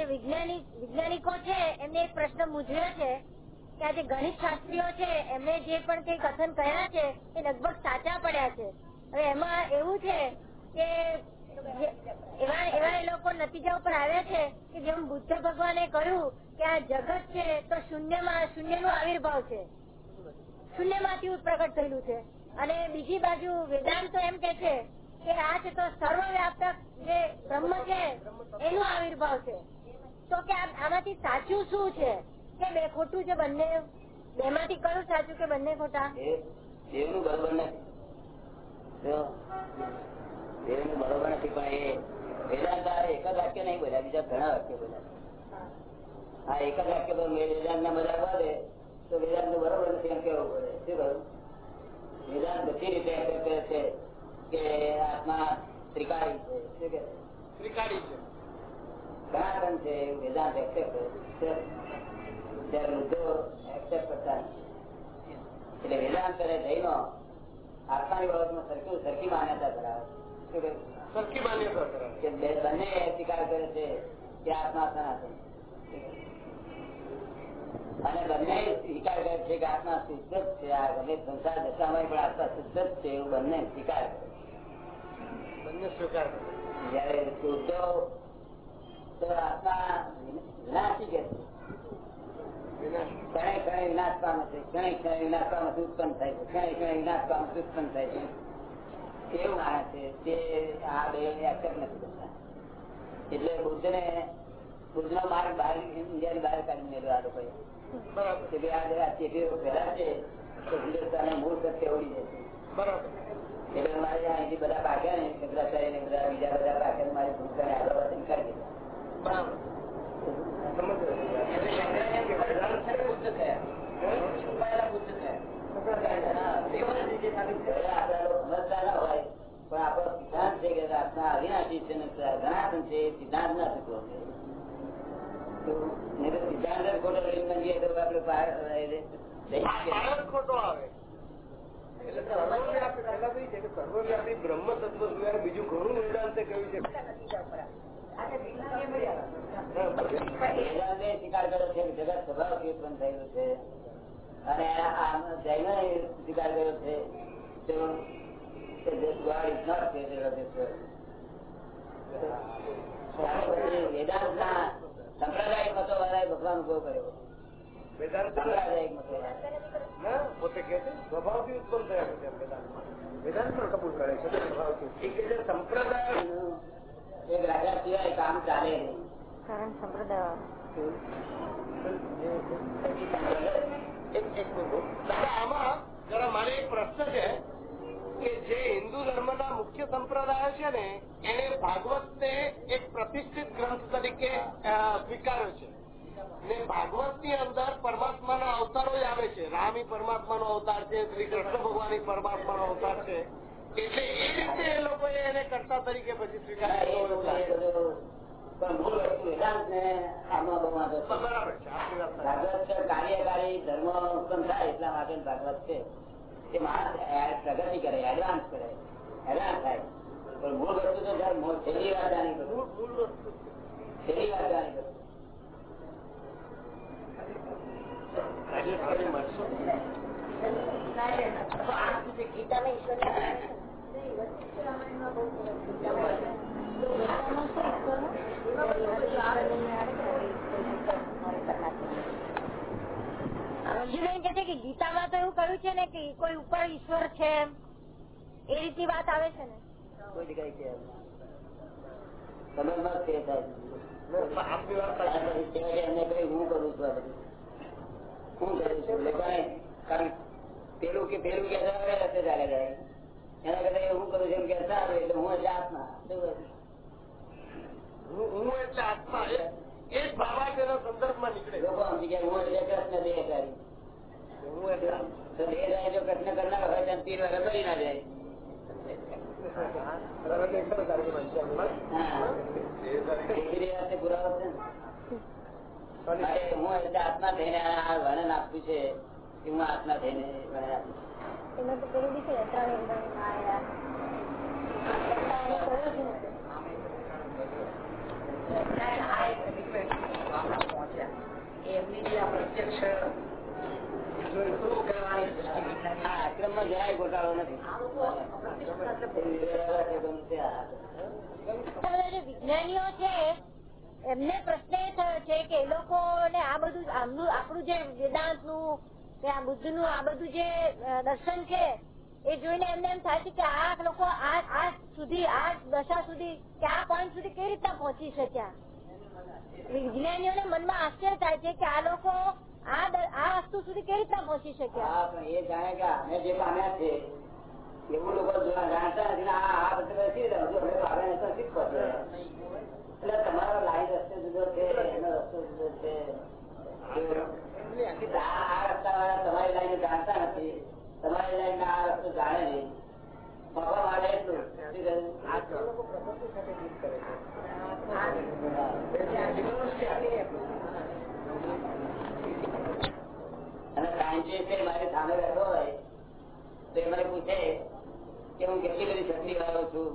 જે વૈજ્ઞાનિક વૈજ્ઞાનિકો છે, એમને એક પ્રશ્ન મૂંઝવ્યો છે કે આ જે ગણિત શાસ્ત્રીઓ છે, એમને જે પણ કઈ કથન કર્યા છે, એ લગભગ સાચા પડ્યા છે. હવે એમાં એવું છે કે એવા એવા એ લોકો નતીજા ઉપર આવ્યા છે કે જેમ બુદ્ધ ભગવાને કહ્યું કે આ જગત છે, તો શૂન્યમાં શૂન્ય આવિર્ભાવ છે. શૂન્યમાંથી પ્રગટ થયેલું છે. અને બીજી બાજુ વેદાંત એમ કે છે કે આ છે તો સર્વવ્યાપક જે બ્રહ્મ છે, એનો આવિર્ભાવ છે. તો કે આમાંથી સાચું શું છે? કે બે ખોટું છે બંને? બે માંથી કયું સાચું કે બંને ખોટા? દેવનું બરોબર નથી દેવનું બરોબર નથી પણ એ વેદાંત એક જ વાક્ય નહીં બોલ્યા બીજા ઘણા વાક્ય બોલ્યા હા એક જ વાક્ય પર વેદાંત ના મજા વાદે તો વેદાંતનું બરોબર નથી એમ કેવું પડે શું કરું વેદાંત બધી રીતે એમ છે કે આત્મા ત્રિકાળી છે. શું કે ત્રિકાળી છે. સનાતન છે વેદાંત એક્સેપ્ટ છે એક્સેપ્ટ કરતા એટલે વેદાંત કરે જૈનો આત્માની બાબતમાં સરખી સરખી માન્યતા ધરાવે છે. સરખી માન્યતા ધરાવે બંને સ્વીકાર કરે છે કે આત્મા સનાતન. અને બંને સ્વીકાર કરે છે કે આત્મા શુદ્ધ જ છે. આ ગમે સંસાર દશામાં પણ આત્મા શુદ્ધ જ છે એવું બંને સ્વીકાર કરે બંને સ્વીકાર કરે જયારે શુદ્ધો તો એટલે બુદ્ધ ને બુદ્ધ નો માર્ગ બહાર ઇન્ડિયાની બહાર કાઢી મેળવ્યો આ લોકોએ બરાબર આ જે આ છે તો હિન્દુસ્તાન મૂળ સત્ય ઉડી જશે બરાબર એટલે મારે અહીંથી બધા પાક્યા ને ને બધા બીજા બધા પાક્યા ને મારી ભૂમિકાને આગળ વધીને કરી દીધા સિદ્ધાંત છે કે આત્મા અવિનાશી છે સનાતન છે તો તો સિદ્ધાંત ખોટો તો તો બ્રહ્મ તત્વ બીજું ઘણું વેદાંતે કહ્યું છે. સ્વીકાર અને જૈનો સ્વીકાર કર્યો કર્યો વેદાંત પોતે કે સ્વભાવથી ઉત્પન્ન થયા છે વેદાંત પણ કબૂલ કરે છે. સંપ્રદાય એક રાજા સિવાય કામ ચાલે નહીં. કારણ સંપ્રદાય. મારે એક પ્રશ્ન છે કે જે હિન્દુ ધર્મના મુખ્ય સંપ્રદાયો છે ને એને ભાગવત ને એક પ્રતિષ્ઠિત ગ્રંથ તરીકે સ્વીકાર્યો છે. ને ભાગવતની અંદર પરમાત્માના અવતારો જ આવે છે. રામી પરમાત્માનો અવતાર છે શ્રી કૃષ્ણ ભગવાન પરમાત્માનો અવતાર છે. એટલે એ રીતે એ લોકોએ એને કર્તા તરીકે પછી ને કાર્યકારી ધર્મ ઉત્પન્ન થાય એટલા માટે ભાગવત છે. એ માણસ પ્રગતિ કરે એડવાન્સ કરે હેરાન થાય. પણ મૂળ વસ્તુ તો જયારે છેલ્લી વાત જાણી વસ્તુ છેલ્લી વાત જાણી આજે ફરી મળશું? ગીતામાં અર્જુન કે છે કે ગીતામાં તો એવું કહ્યું છે ને કે કોઈ ઉપર ઈશ્વર છે એ રીતની વાત આવે છે ને? કોઈ જગ્યાએ કે સમજમાં જ ફેર થાય એમને હું કરું છું આ બધું. હું કરું છું. કારણ પેલું કે પેલું કે ચાલે જાય એના કરતા હું કરું છું કે સારું એટલે હું એટલે આત્મા હું એટલે આત્મા એ જ બાબા તેના સંદર્ભમાં નીકળે લોકો સમજી ગયા હું એટલે કૃષ્ણ દેહકારી હું એટલે આત્મા. તો દેહધારી જો કૃષ્ણ કરનાર હોય તો તીર વગર બળી ના જાય. હા. એટલે આત્મા થઈને આ વર્ણન આપ્યું છે કે હું આત્મા થઈને વર્ણન આપું છું. વિજ્ઞાનીઓ છે, એમને પ્રશ્ન એ થયો છે કે એ લોકો ને આ બધું આપણું જે વેદાંતનું કે આ બુદ્ધનું આ બધું જે દર્શન છે, એ જોઈને એમને એમ થાય છે કે આ લોકો આ સુધી, આ દશા સુધી, કે આ પોઈન્ટ સુધી કેવી રીતના પહોંચી શક્યા? વિજ્ઞાનીઓને મનમાં આશ્ચર્ય થાય છે કે આ લોકો આ વસ્તુ સુધી કેવી રીતના પહોંચી શક્યા? એ જાણે કે જે પામ્યા છે એવું લોકો જાણતા નથી આ બધું પહોંચે. એટલે તમારો લાઈન રસ્તો જુદો છે, એનો રસ્તો જુદો છે. અને સાયન્ટિસ્ટ મારી તો એ મને પૂછે કે હું કેટલી બધી શક્તિ વાળો છું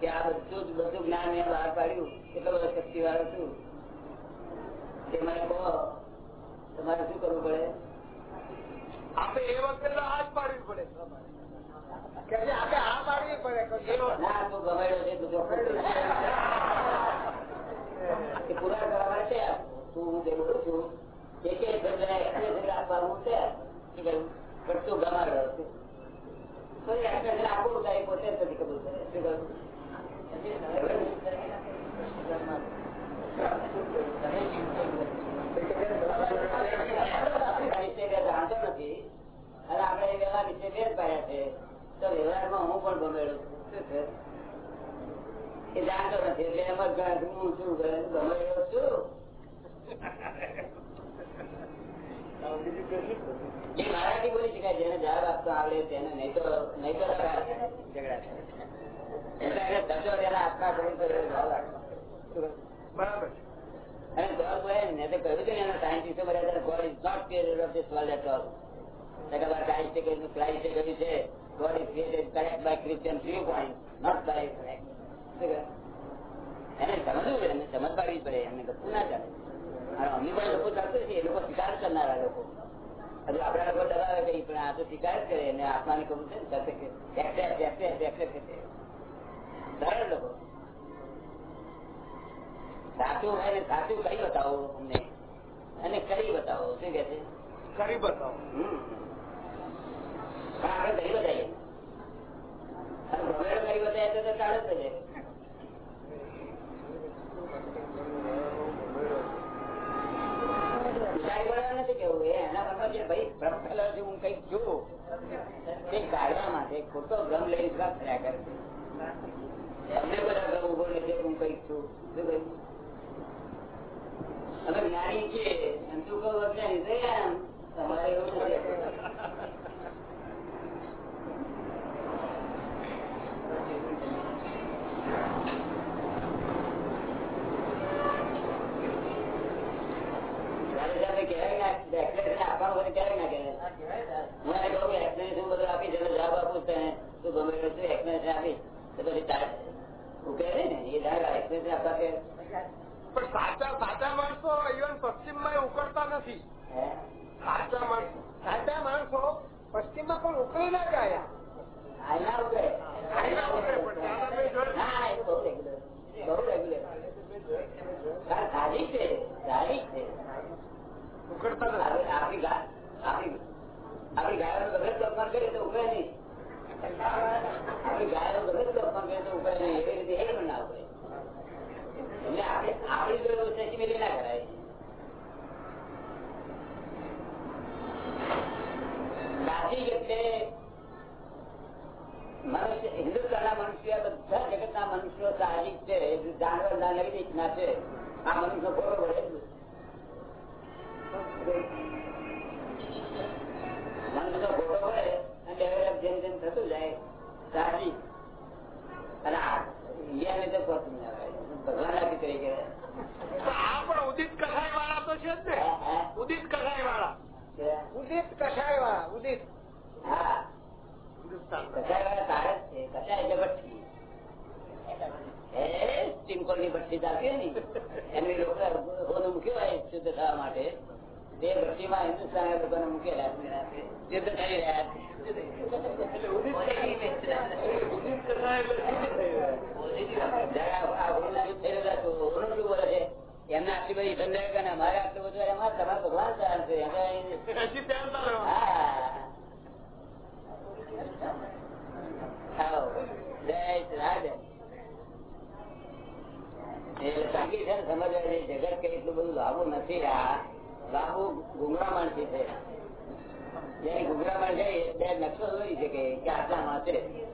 કે આ બધું બધું જ્ઞાન મેં બહાર પાડ્યું. કેટલો બધો શક્તિ વાળો છું. તે મને કહો તમારે શું કરવું પડે આપે એ વખતે આ પાડવી પડે આપે પાડવી પડે. ના તું ગમેડો છે તું ચોખ્ખો છે. એ પૂરા કરવા માટે તું હું જે બોલું છું એક કહ્યું? પણ તું ગમાડો છે. આપવું પોતે નથી કબૂલ કરે. જાણતો નથી છે તો જેને જવાબ તો નહીં તો ઝઘડા એટલે ધંધો તેના. સમજ પાડવી પડે, એમને ગપુ ના ચાલે. અને પણ એ લોકો સ્વીકાર કરનારા લોકો. હજુ આપણા લોકો પણ આ તો કરે, અને આત્માની કબૂલ છે. સરળ લોકો સાચું હોય ને સાચું કઈ બતાવો અમને? અને કરી બતાવો? શું કે છે? કરી બતાવો? આપણે કરી બતાવીએ? ભમેડો કરી બતાવીએ તો ચાલે જ માટે ખોટો ભ્રમ લઈ થયા કરે. અમને બધા ભ્રમ ઊભો નથી હું કંઈક છું શું કહ્યું અમે જ્ઞાની છીએ એમ શું કહું અજ્ઞાની છે એમ તમારે એવું નથી ત્યારે જ્યારે કહેવાય ના, explanation આપવાનું હોય ત્યારે ના કહેવાય. હું એને કહું કે explanation બધું આપીશ, એનો જવાબ આપું તો એને તું ગમે એટલું શું explanation આપીશ, તો પછી તારે ઉકેલે ને એ જયારે explanation આપવા કે પણ સાચા સાચા માણસો ઇવન પશ્ચિમમાં ઉકળતા નથી. સાચા માણસો. સાચા માણસો પશ્ચિમમાં પણ ઉકળી ના ગયા ના ના, આપણી આપણી નું ગમે અપમાન કરીએ તો ઉકળે નહીં. આપણી ગાયોનું ગમે તેટલું અપમાન કરીએ તો ઉકળે નહીં. એવી રીતે એ પણ ના મનુષ્ય આ મનુષ્ય પડે એટલું. મનુષ્ય ખોટો પડે અને ડેવલપ જેમ જેમ થતું જાય, સાહજિક. અને ઇન્ડિયાને તો ખોટું ના આવે. ભગવાન આપી તરીકે તો આ પણ ઉદિત કસાય વાળા તો છે જ ને હે? હે? ઉદિત કસાય વાળા છે? ઉદિત કસાય વાળા ઉદિત હા હિન્દુસ્તાન કસાય વાળા તારે જ છે કસાય એટલે ભઠ્ઠી એ સ્ટીમ ચીમકોલની ભઠ્ઠી ચાલતી હોય ને એની લોકો હોનું મૂક્યું હોય શુદ્ધ થવા માટે તે ભઠ્ઠીમાં હિન્દુસ્તાન લોકોને મૂકેલા છે. શુદ્ધ થઈ રહ્યા છે. જરા આ હોનું શુદ્ધ થઈ રહ્યા છો. હોનું શું બોલે છે? એમને આટલી બધી ઠંડક અને અમારે આટલું બધું અરે અમારે તમારે ભગવાન ચાલે છે અમે અહીં- હા. આવો. જય શ્રી રાધે. એટલે બાકી છે ને સમજવા જેવી જગત કે એટલું બધું લાંબુ નથી આ લાંબુ ગુંગળા માણસી છે જેની ગુંગળા માણસે તે નકશો દોરી શકે કે આટલામાં છે